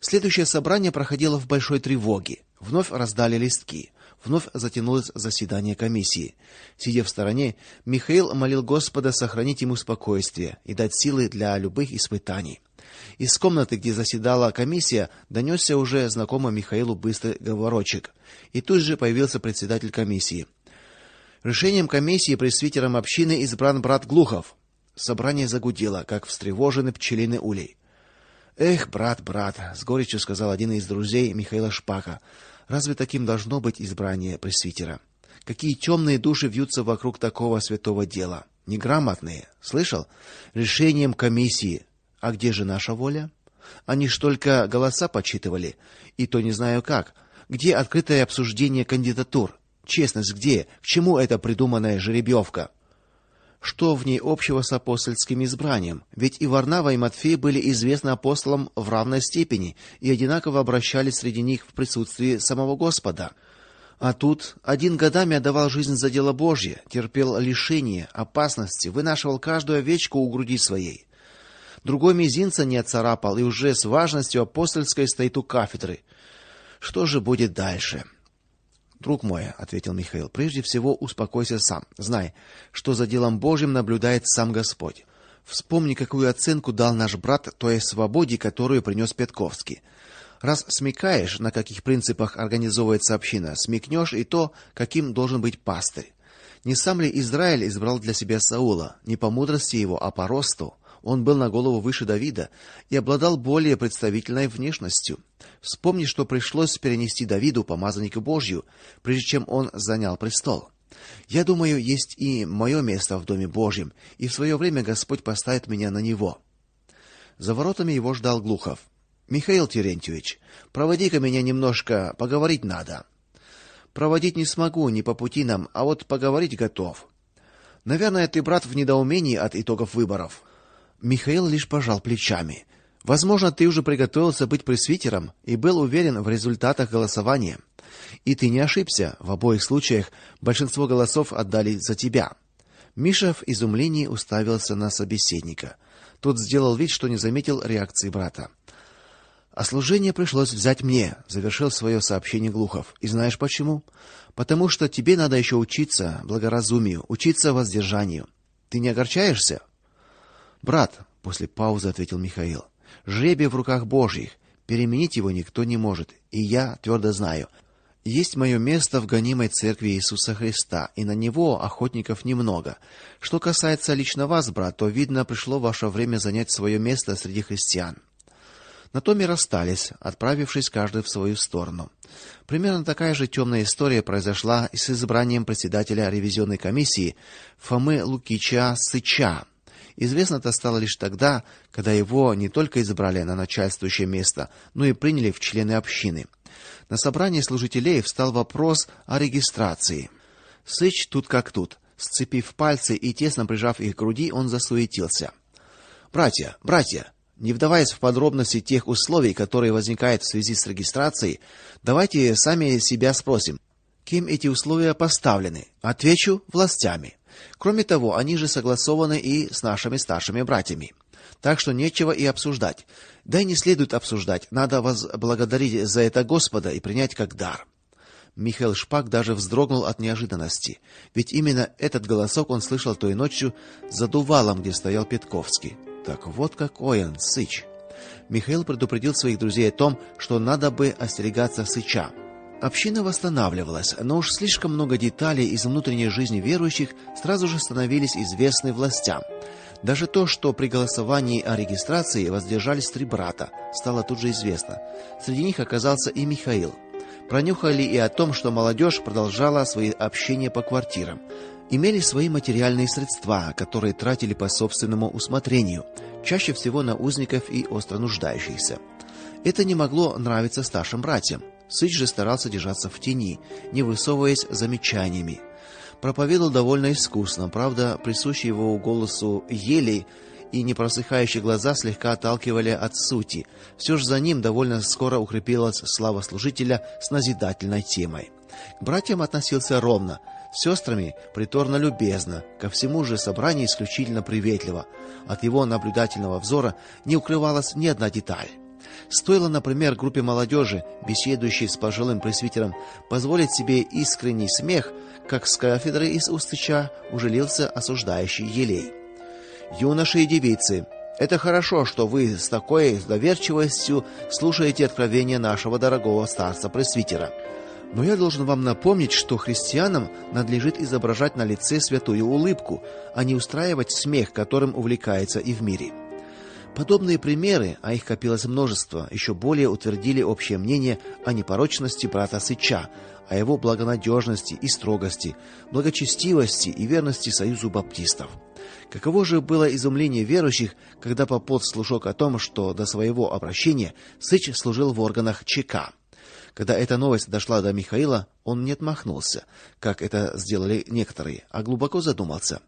Следующее собрание проходило в большой тревоге. Вновь раздали листки. Вновь затянулось заседание комиссии. Сидя в стороне, Михаил молил Господа сохранить ему спокойствие и дать силы для любых испытаний. Из комнаты, где заседала комиссия, донесся уже знакомый Михаилу быстрый говорочек, и тут же появился председатель комиссии. Решением комиссии пресвитером общины избран брат Глухов. Собрание загудело, как встревоженный пчелиный улей. Эх, брат, брат, с горечью сказал один из друзей Михаила Шпака. Разве таким должно быть избрание пресвитера? Какие темные души вьются вокруг такого святого дела? Неграмотные. Слышал? Решением комиссии. А где же наша воля? Они ж только голоса подсчитывали, и то не знаю как. Где открытое обсуждение кандидатур? Честность где? К чему эта придуманная жеребьевка? Что в ней общего с апостольским избранием? Ведь и Варнава, и Матфей были известны апостолам в равной степени и одинаково обращались среди них в присутствии самого Господа. А тут один годами отдавал жизнь за дело Божье, терпел лишения, опасности, вынашивал каждую овечку у груди своей. Другой мизинца не отцарапал и уже с важностью апостольской стоит у кафедры. Что же будет дальше? Друг мой, ответил Михаил. Прежде всего успокойся сам. Знай, что за делом Божьим наблюдает сам Господь. Вспомни, какую оценку дал наш брат той свободе, которую принес Петковский. Раз смекаешь, на каких принципах организовывается община, смекнешь и то, каким должен быть пастырь. Не сам ли Израиль избрал для себя Саула, не по мудрости его, а по росту? Он был на голову выше Давида и обладал более представительной внешностью. Вспомни, что пришлось перенести Давиду, помазаннику Божью, прежде чем он занял престол. Я думаю, есть и мое место в доме Божьем, и в свое время Господь поставит меня на него. За воротами его ждал Глухов. Михаил Терентьевич, проводи-ка меня немножко, поговорить надо. Проводить не смогу, не по пути нам, а вот поговорить готов. Наверное, ты брат в недоумении от итогов выборов. Михаил лишь пожал плечами. Возможно, ты уже приготовился быть пресвитером и был уверен в результатах голосования. И ты не ошибся, в обоих случаях большинство голосов отдали за тебя. Миша в изумлении уставился на собеседника. Тот сделал вид, что не заметил реакции брата. А служение пришлось взять мне, завершил свое сообщение Глухов. И знаешь почему? Потому что тебе надо еще учиться благоразумию, учиться воздержанию. Ты не огорчаешься? Брат, после паузы ответил Михаил. Жребий в руках Божьих, переменить его никто не может, и я твердо знаю, есть мое место в гонимой церкви Иисуса Христа, и на него охотников немного. Что касается лично вас, брат, то видно, пришло ваше время занять свое место среди христиан. На том и расстались, отправившись каждый в свою сторону. Примерно такая же темная история произошла и с избранием председателя ревизионной комиссии Фомы Лукича Сыча. Известно это стало лишь тогда, когда его не только избрали на начальствующее место, но и приняли в члены общины. На собрании служителей встал вопрос о регистрации. Сыч тут как тут, сцепив пальцы и тесно прижав их к груди, он засуетился. Братья, братья, не вдаваясь в подробности тех условий, которые возникают в связи с регистрацией, давайте сами себя спросим: кем эти условия поставлены? Отвечу властями. Кроме того, они же согласованы и с нашими старшими братьями. Так что нечего и обсуждать. Да и не следует обсуждать. Надо возблагодарить за это Господа и принять как дар. Михаил Шпак даже вздрогнул от неожиданности, ведь именно этот голосок он слышал той ночью за дувалом, где стоял Петковский. Так вот какой он, сыч. Михаил предупредил своих друзей о том, что надо бы остерегаться сыча. Община восстанавливалась, но уж слишком много деталей из внутренней жизни верующих сразу же становились известны властям. Даже то, что при голосовании о регистрации воздержались три брата, стало тут же известно. Среди них оказался и Михаил. Пронюхали и о том, что молодежь продолжала свои общения по квартирам имели свои материальные средства, которые тратили по собственному усмотрению, чаще всего на узников и остро нуждающихся. Это не могло нравиться старшим братьям. Сыч же старался держаться в тени, не высовываясь замечаниями. Проповедовал довольно искусно, правда, присущие его голосу елей и непросыхающие глаза слегка отталкивали от сути. Все же за ним довольно скоро укрепилась слава служителя с назидательной темой. К братьям относился ровно, с сестрами приторно любезно, ко всему же собранию исключительно приветливо. От его наблюдательного взора не укрывалась ни одна деталь. Стоило, например, группе молодежи, беседующей с пожилым пресвитером, позволить себе искренний смех, как с кафедры из устыча уже лился осуждающий елей. Юноши и девицы, это хорошо, что вы с такой доверчивостью слушаете откровения нашего дорогого старца пресвитера. Но я должен вам напомнить, что христианам надлежит изображать на лице святую улыбку, а не устраивать смех, которым увлекается и в мире. Подобные примеры, а их копилось множество, еще более утвердили общее мнение о непорочности брата Сыча, о его благонадежности и строгости, благочестивости и верности союзу баптистов. Каково же было изумление верующих, когда попал слушок о том, что до своего обращения Сыч служил в органах ЧК. Когда эта новость дошла до Михаила, он не отмахнулся, как это сделали некоторые, а глубоко задумался.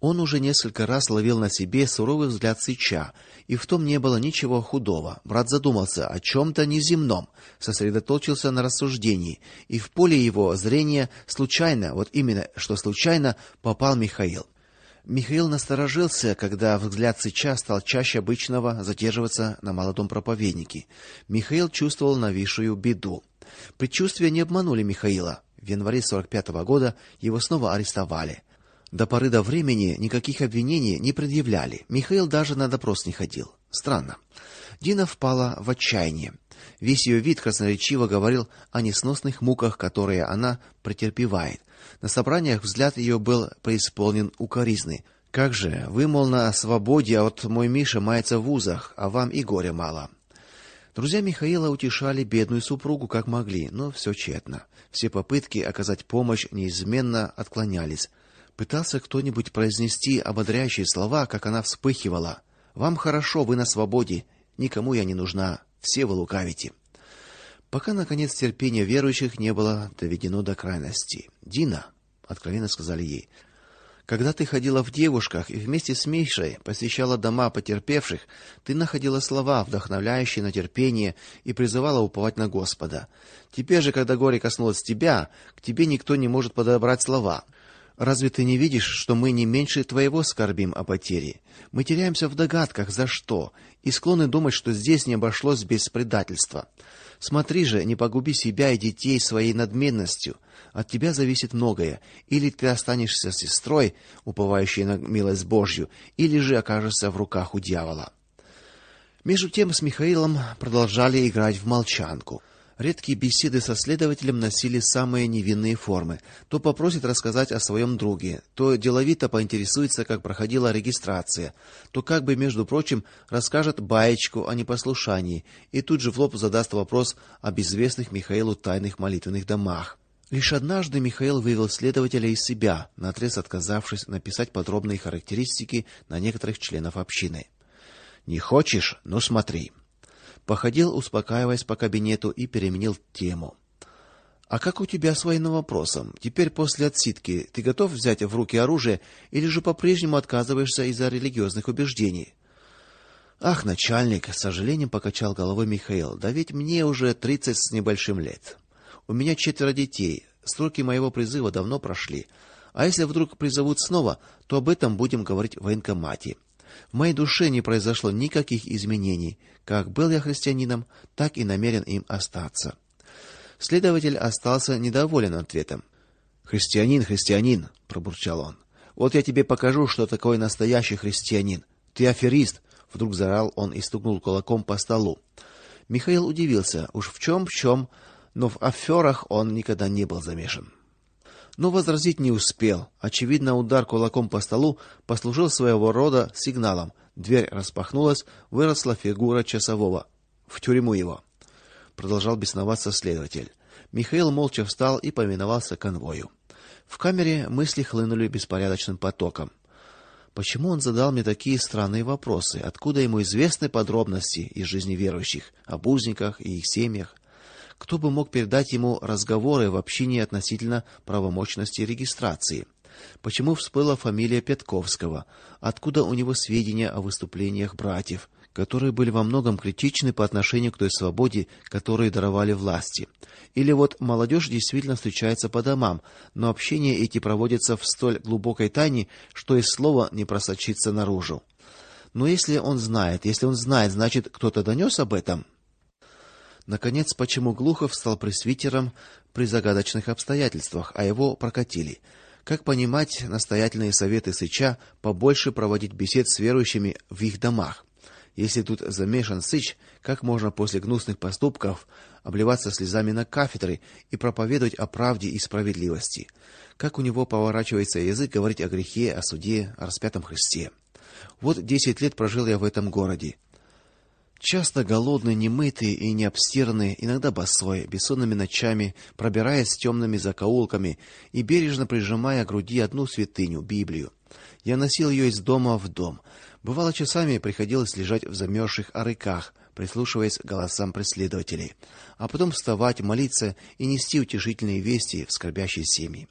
Он уже несколько раз ловил на себе суровый взгляд Сыча, и в том не было ничего худого. Брат задумался о чем то неземном, сосредоточился на рассуждении, и в поле его зрения случайно, вот именно что случайно, попал Михаил. Михаил насторожился, когда взгляд Сыча стал чаще обычного задерживаться на молодом проповеднике. Михаил чувствовал нависшую беду. Предчувствия не обманули Михаила. В январе 45 -го года его снова арестовали. До поры до времени никаких обвинений не предъявляли. Михаил даже на допрос не ходил. Странно. Дина впала в отчаяние. Весь ее вид красноречиво говорил о несносных муках, которые она претерпевает. На собраниях взгляд ее был преисполнен укоризны. Как же, вы мол на свободе, а вот мой Миша мается в вузах, а вам и горя мало. Друзья Михаила утешали бедную супругу как могли, но все тщетно. Все попытки оказать помощь неизменно отклонялись. Пытался кто-нибудь произнести ободряющие слова, как она вспыхивала. Вам хорошо, вы на свободе, никому я не нужна, все вы лукавите. Пока наконец терпение верующих не было доведено до крайности. Дина, откровенно сказали ей, когда ты ходила в девушках и вместе с Мишей посещала дома потерпевших, ты находила слова, вдохновляющие на терпение и призывала уповать на Господа. Теперь же, когда горе коснулось тебя, к тебе никто не может подобрать слова. Разве ты не видишь, что мы не меньше твоего скорбим о потере? Мы теряемся в догадках, за что, и склонны думать, что здесь не обошлось без предательства. Смотри же, не погуби себя и детей своей надменностью. От тебя зависит многое: или ты останешься сестрой, уповающей на милость Божью, или же окажешься в руках у дьявола. Между тем с Михаилом продолжали играть в молчанку. Редкие беседы со следователем носили самые невинные формы. То попросит рассказать о своем друге, то деловито поинтересуется, как проходила регистрация, то как бы, между прочим, расскажет баечку о непослушании и тут же в лоб задаст вопрос об известных Михаилу тайных молитвенных домах. Лишь однажды Михаил вывел следователя из себя, наотрез отказавшись написать подробные характеристики на некоторых членов общины. Не хочешь? Ну смотри походил, успокаиваясь по кабинету и переменил тему. А как у тебя с военным вопросом? Теперь после отсидки ты готов взять в руки оружие или же по-прежнему отказываешься из-за религиозных убеждений? Ах, начальник, с сожалением покачал головой Михаил. Да ведь мне уже тридцать с небольшим лет. У меня четверо детей. Сроки моего призыва давно прошли. А если вдруг призовут снова, то об этом будем говорить в военкомате. В моей душе не произошло никаких изменений. Как был я христианином, так и намерен им остаться. Следователь остался недоволен ответом. Христианин, христианин, пробурчал он. Вот я тебе покажу, что такое настоящий христианин. Ты аферист, вдруг заорал он и стукнул кулаком по столу. Михаил удивился. Уж в чем в чем, но в аферах он никогда не был замешан но возразить не успел. Очевидно, удар кулаком по столу послужил своего рода сигналом. Дверь распахнулась, выросла фигура часового. В тюрьму его, продолжал бесноваться следователь. Михаил молча встал и повиновался конвою. В камере мысли хлынули беспорядочным потоком. Почему он задал мне такие странные вопросы? Откуда ему известны подробности из жизни верующих, об узниках и их семьях? Кто бы мог передать ему разговоры в общине относительно правомочности регистрации? Почему всплыла фамилия Петковского? Откуда у него сведения о выступлениях братьев, которые были во многом критичны по отношению к той свободе, которую даровали власти? Или вот молодежь действительно встречается по домам, но общение эти проводится в столь глубокой тайне, что и слова не просочится наружу? Но если он знает, если он знает, значит, кто-то донес об этом? Наконец, почему Глухов стал пресвитером при загадочных обстоятельствах, а его прокатили? Как понимать настоятельные советы Сыча побольше проводить бесед с верующими в их домах? Если тут замешан Сыч, как можно после гнусных поступков обливаться слезами на кафедре и проповедовать о правде и справедливости? Как у него поворачивается язык говорить о грехе, о суде, о распятом Христе? Вот десять лет прожил я в этом городе. Часто голодный, немытый и необстиранный, иногда босой, бессонными ночами, пробираясь темными закоулками и бережно прижимая к груди одну святыню Библию. Я носил ее из дома в дом. Бывало часами приходилось лежать в замерзших арыках, прислушиваясь к голосам преследователей, а потом вставать, молиться и нести утешительные вести в скорбящие семьи.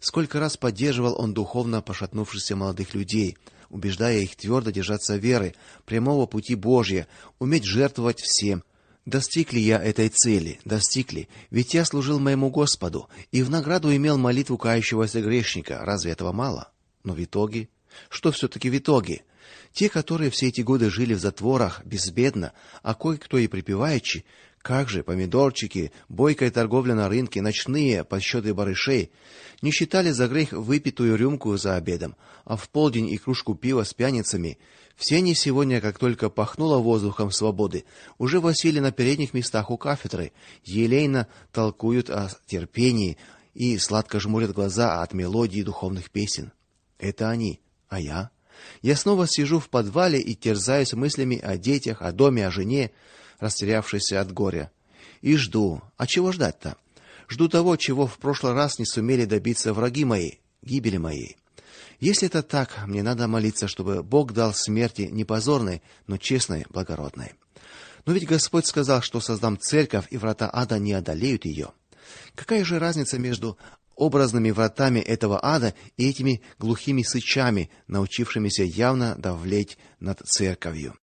Сколько раз поддерживал он духовно пошатнувшихся молодых людей, убеждая их твердо держаться веры, прямого пути Божия, уметь жертвовать всем. Достиг ли я этой цели? Достиг ли? Ведь я служил моему Господу и в награду имел молитву кающегося грешника. Разве этого мало? Но в итоге, что все таки в итоге? Те, которые все эти годы жили в затворах безбедно, а кое-кто и припеваючи, как же помидорчики, бойкая торговля на рынке, ночные подсчеты барышей не считали за грех выпитую рюмку за обедом, а в полдень и кружку пива с пьяницами. Все они сегодня, как только пахнуло воздухом свободы, уже восели на передних местах у кафедры, елейно толкуют о терпении и сладко жмурят глаза от мелодии духовных песен. Это они, а я я снова сижу в подвале и терзаюсь мыслями о детях, о доме, о жене, растерявшийся от горя. И жду. А чего ждать-то? Жду того, чего в прошлый раз не сумели добиться враги мои, гибели моей. Если это так, мне надо молиться, чтобы Бог дал смерти не позорной, но честной, благородной. Но ведь Господь сказал, что создам церковь, и врата ада не одолеют ее. Какая же разница между образными вратами этого ада и этими глухими сычами, научившимися явно давлеть над церковью?